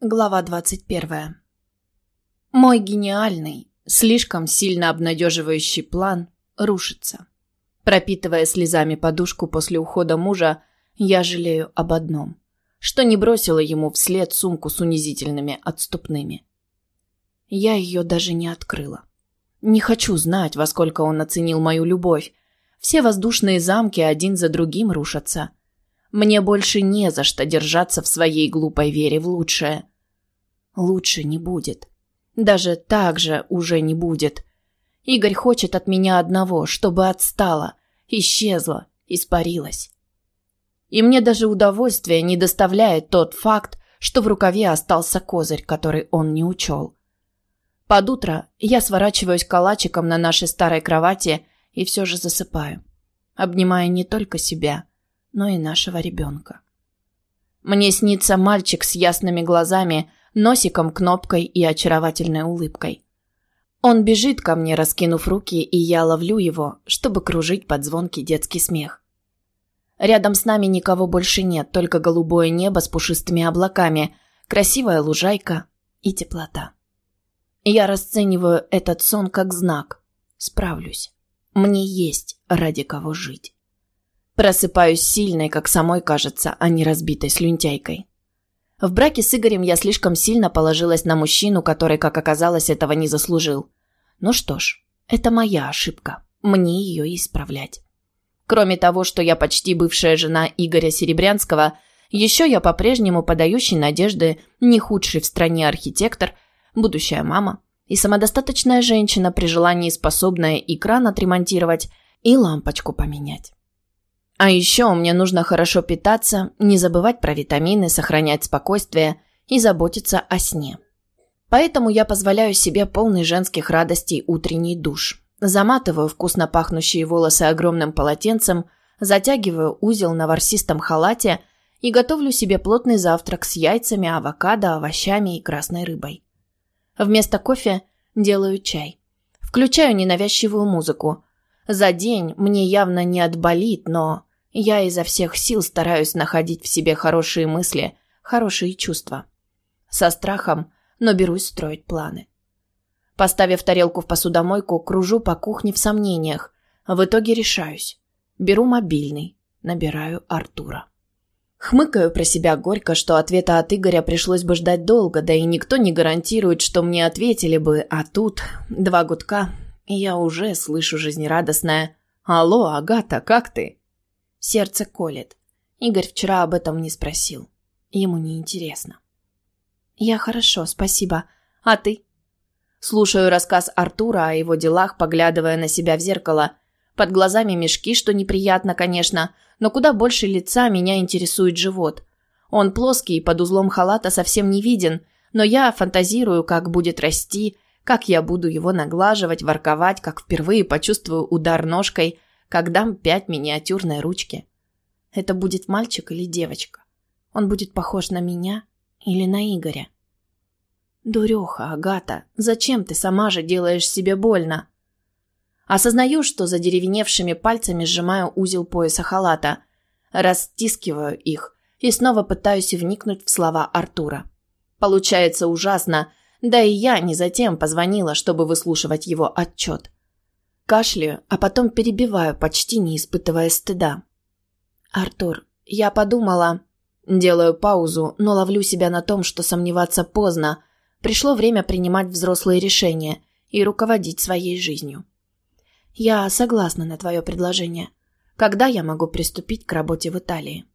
Глава 21. Мой гениальный, слишком сильно обнадеживающий план рушится. Пропитывая слезами подушку после ухода мужа, я жалею об одном, что не бросила ему вслед сумку с унизительными отступными. Я ее даже не открыла. Не хочу знать, во сколько он оценил мою любовь. Все воздушные замки один за другим рушатся. Мне больше не за что держаться в своей глупой вере в лучшее. Лучше не будет. Даже так же уже не будет. Игорь хочет от меня одного, чтобы отстала, исчезла, испарилась. И мне даже удовольствия не доставляет тот факт, что в рукаве остался козырь, который он не учел. Под утро я сворачиваюсь калачиком на нашей старой кровати и все же засыпаю, обнимая не только себя, но и нашего ребенка. Мне снится мальчик с ясными глазами, носиком, кнопкой и очаровательной улыбкой. Он бежит ко мне, раскинув руки, и я ловлю его, чтобы кружить под звонкий детский смех. Рядом с нами никого больше нет, только голубое небо с пушистыми облаками, красивая лужайка и теплота. Я расцениваю этот сон как знак. Справлюсь. Мне есть ради кого жить. Просыпаюсь сильной, как самой кажется, а не разбитой слюнтяйкой. В браке с Игорем я слишком сильно положилась на мужчину, который, как оказалось, этого не заслужил. Ну что ж, это моя ошибка. Мне ее исправлять. Кроме того, что я почти бывшая жена Игоря Серебрянского, еще я по-прежнему подающий надежды не худший в стране архитектор, будущая мама и самодостаточная женщина при желании способная и кран отремонтировать, и лампочку поменять. А еще мне нужно хорошо питаться, не забывать про витамины, сохранять спокойствие и заботиться о сне. Поэтому я позволяю себе полный женских радостей утренний душ. Заматываю вкусно пахнущие волосы огромным полотенцем, затягиваю узел на ворсистом халате и готовлю себе плотный завтрак с яйцами, авокадо, овощами и красной рыбой. Вместо кофе делаю чай. Включаю ненавязчивую музыку. За день мне явно не отболит, но я изо всех сил стараюсь находить в себе хорошие мысли, хорошие чувства. Со страхом, но берусь строить планы. Поставив тарелку в посудомойку, кружу по кухне в сомнениях. В итоге решаюсь. Беру мобильный, набираю Артура. Хмыкаю про себя горько, что ответа от Игоря пришлось бы ждать долго, да и никто не гарантирует, что мне ответили бы, а тут два гудка, и я уже слышу жизнерадостное «Алло, Агата, как ты?» Сердце колет. Игорь вчера об этом не спросил. Ему не интересно. Я хорошо, спасибо. А ты? Слушаю рассказ Артура о его делах, поглядывая на себя в зеркало. Под глазами мешки, что неприятно, конечно, но куда больше лица меня интересует живот. Он плоский под узлом халата совсем не виден, но я фантазирую, как будет расти, как я буду его наглаживать, ворковать, как впервые почувствую удар ножкой, как дам пять миниатюрной ручки. Это будет мальчик или девочка? Он будет похож на меня или на Игоря? Дуреха, Агата, зачем ты сама же делаешь себе больно? Осознаю, что за деревеневшими пальцами сжимаю узел пояса халата, растискиваю их и снова пытаюсь вникнуть в слова Артура. Получается ужасно, да и я не затем позвонила, чтобы выслушивать его отчет. Кашляю, а потом перебиваю, почти не испытывая стыда. «Артур, я подумала...» Делаю паузу, но ловлю себя на том, что сомневаться поздно. Пришло время принимать взрослые решения и руководить своей жизнью. Я согласна на твое предложение. Когда я могу приступить к работе в Италии?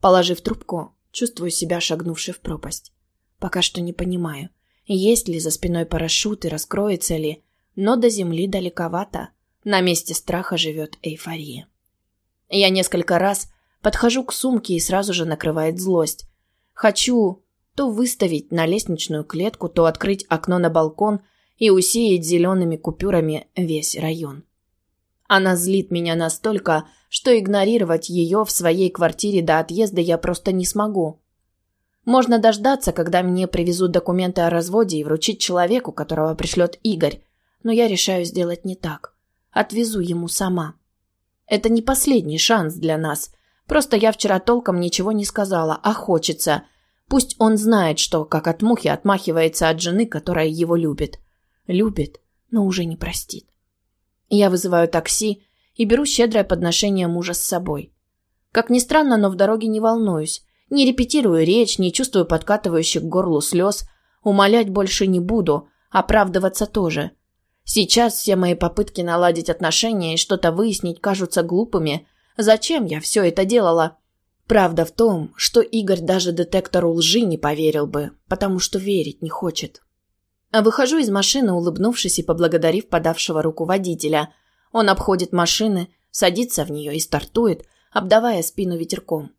Положив трубку, чувствую себя шагнувшей в пропасть. Пока что не понимаю, есть ли за спиной парашют и раскроется ли, но до земли далековато. На месте страха живет эйфория. Я несколько раз подхожу к сумке и сразу же накрывает злость. Хочу то выставить на лестничную клетку, то открыть окно на балкон и усеять зелеными купюрами весь район. Она злит меня настолько, что игнорировать ее в своей квартире до отъезда я просто не смогу. Можно дождаться, когда мне привезут документы о разводе и вручить человеку, которого пришлет Игорь, но я решаю сделать не так. Отвезу ему сама. Это не последний шанс для нас. Просто я вчера толком ничего не сказала, а хочется. Пусть он знает, что, как от мухи, отмахивается от жены, которая его любит. Любит, но уже не простит. Я вызываю такси и беру щедрое подношение мужа с собой. Как ни странно, но в дороге не волнуюсь. Не репетирую речь, не чувствую подкатывающих к горлу слез. Умолять больше не буду, оправдываться тоже. Сейчас все мои попытки наладить отношения и что-то выяснить кажутся глупыми. Зачем я все это делала? Правда в том, что Игорь даже детектору лжи не поверил бы, потому что верить не хочет. Выхожу из машины, улыбнувшись и поблагодарив подавшего руку водителя. Он обходит машины, садится в нее и стартует, обдавая спину ветерком.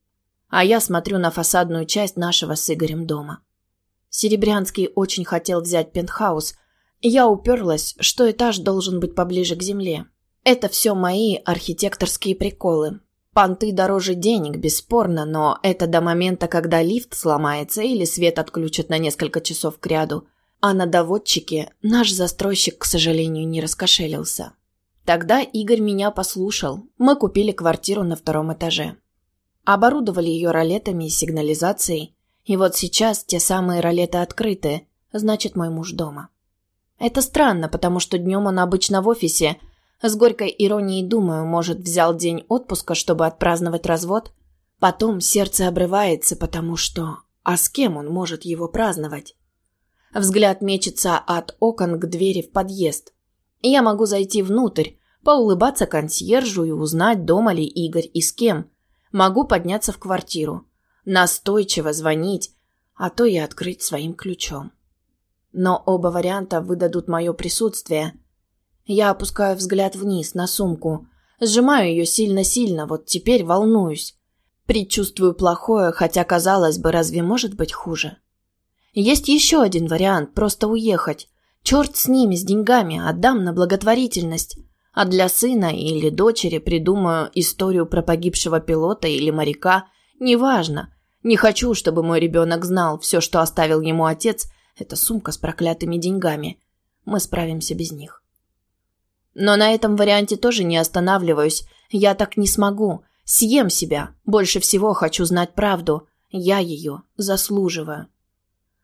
А я смотрю на фасадную часть нашего с Игорем дома. Серебрянский очень хотел взять пентхаус. Я уперлась, что этаж должен быть поближе к земле. Это все мои архитекторские приколы. Понты дороже денег, бесспорно, но это до момента, когда лифт сломается или свет отключат на несколько часов кряду. А на доводчике наш застройщик, к сожалению, не раскошелился. Тогда Игорь меня послушал. Мы купили квартиру на втором этаже. Оборудовали ее ролетами и сигнализацией. И вот сейчас те самые ролеты открыты. Значит, мой муж дома. Это странно, потому что днем он обычно в офисе. С горькой иронией думаю, может, взял день отпуска, чтобы отпраздновать развод? Потом сердце обрывается, потому что... А с кем он может его праздновать? Взгляд мечется от окон к двери в подъезд. Я могу зайти внутрь, поулыбаться консьержу и узнать, дома ли Игорь и с кем. Могу подняться в квартиру, настойчиво звонить, а то и открыть своим ключом. Но оба варианта выдадут мое присутствие. Я опускаю взгляд вниз, на сумку. Сжимаю ее сильно-сильно, вот теперь волнуюсь. Предчувствую плохое, хотя, казалось бы, разве может быть хуже? Есть еще один вариант – просто уехать. Черт с ними, с деньгами, отдам на благотворительность. А для сына или дочери придумаю историю про погибшего пилота или моряка. Неважно. Не хочу, чтобы мой ребенок знал, все, что оставил ему отец, это сумка с проклятыми деньгами. Мы справимся без них. Но на этом варианте тоже не останавливаюсь. Я так не смогу. Съем себя. Больше всего хочу знать правду. Я ее заслуживаю.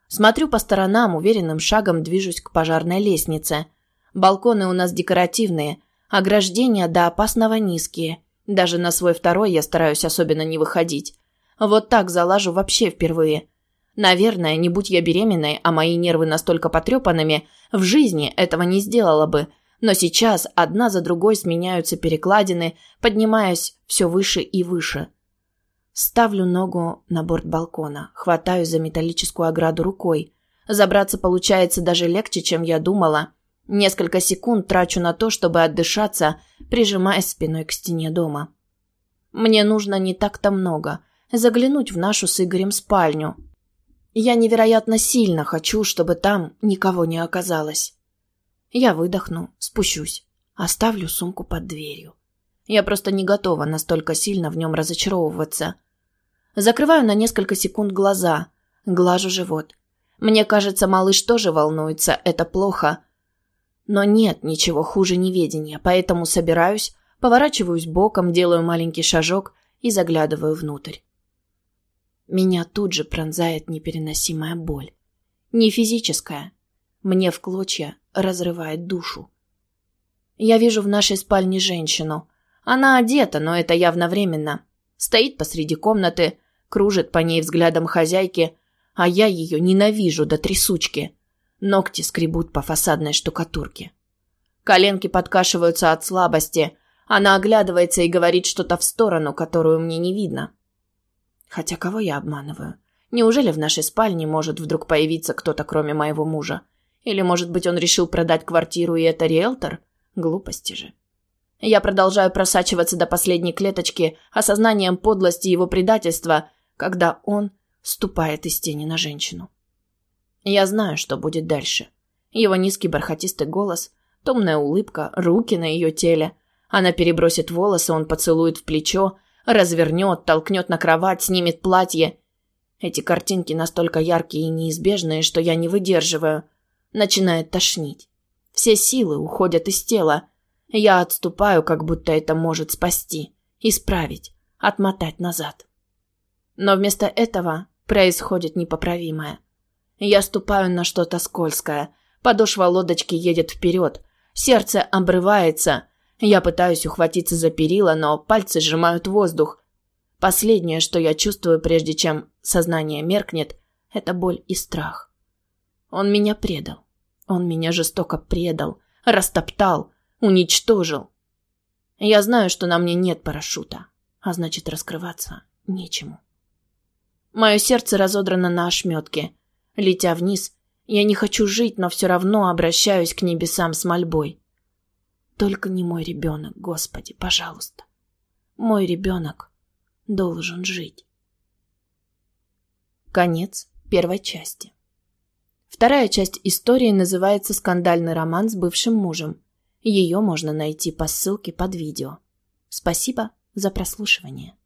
Смотрю по сторонам, уверенным шагом движусь к пожарной лестнице. Балконы у нас декоративные, ограждения до опасного низкие. Даже на свой второй я стараюсь особенно не выходить. Вот так залажу вообще впервые. Наверное, не будь я беременной, а мои нервы настолько потрепанными, в жизни этого не сделала бы. Но сейчас одна за другой сменяются перекладины, поднимаясь все выше и выше – Ставлю ногу на борт балкона, хватаю за металлическую ограду рукой. Забраться получается даже легче, чем я думала. Несколько секунд трачу на то, чтобы отдышаться, прижимаясь спиной к стене дома. Мне нужно не так-то много. Заглянуть в нашу с Игорем спальню. Я невероятно сильно хочу, чтобы там никого не оказалось. Я выдохну, спущусь, оставлю сумку под дверью. Я просто не готова настолько сильно в нем разочаровываться. Закрываю на несколько секунд глаза, глажу живот. Мне кажется, малыш тоже волнуется, это плохо. Но нет ничего хуже неведения, поэтому собираюсь, поворачиваюсь боком, делаю маленький шажок и заглядываю внутрь. Меня тут же пронзает непереносимая боль. Не физическая. Мне в клочья разрывает душу. Я вижу в нашей спальне женщину. Она одета, но это явно временно. Стоит посреди комнаты, кружит по ней взглядом хозяйки, а я ее ненавижу до трясучки. Ногти скребут по фасадной штукатурке. Коленки подкашиваются от слабости. Она оглядывается и говорит что-то в сторону, которую мне не видно. Хотя кого я обманываю? Неужели в нашей спальне может вдруг появиться кто-то, кроме моего мужа? Или, может быть, он решил продать квартиру, и это риэлтор? Глупости же. Я продолжаю просачиваться до последней клеточки осознанием подлости его предательства, когда он ступает из тени на женщину. Я знаю, что будет дальше. Его низкий бархатистый голос, томная улыбка, руки на ее теле. Она перебросит волосы, он поцелует в плечо, развернет, толкнет на кровать, снимет платье. Эти картинки настолько яркие и неизбежные, что я не выдерживаю. Начинает тошнить. Все силы уходят из тела. Я отступаю, как будто это может спасти, исправить, отмотать назад. Но вместо этого Происходит непоправимое. Я ступаю на что-то скользкое. Подошва лодочки едет вперед. Сердце обрывается. Я пытаюсь ухватиться за перила, но пальцы сжимают воздух. Последнее, что я чувствую, прежде чем сознание меркнет, это боль и страх. Он меня предал. Он меня жестоко предал, растоптал, уничтожил. Я знаю, что на мне нет парашюта, а значит, раскрываться нечему. Мое сердце разодрано на ошметке. Летя вниз, я не хочу жить, но все равно обращаюсь к небесам с мольбой. Только не мой ребенок, Господи, пожалуйста. Мой ребенок должен жить. Конец первой части. Вторая часть истории называется «Скандальный роман с бывшим мужем». Ее можно найти по ссылке под видео. Спасибо за прослушивание.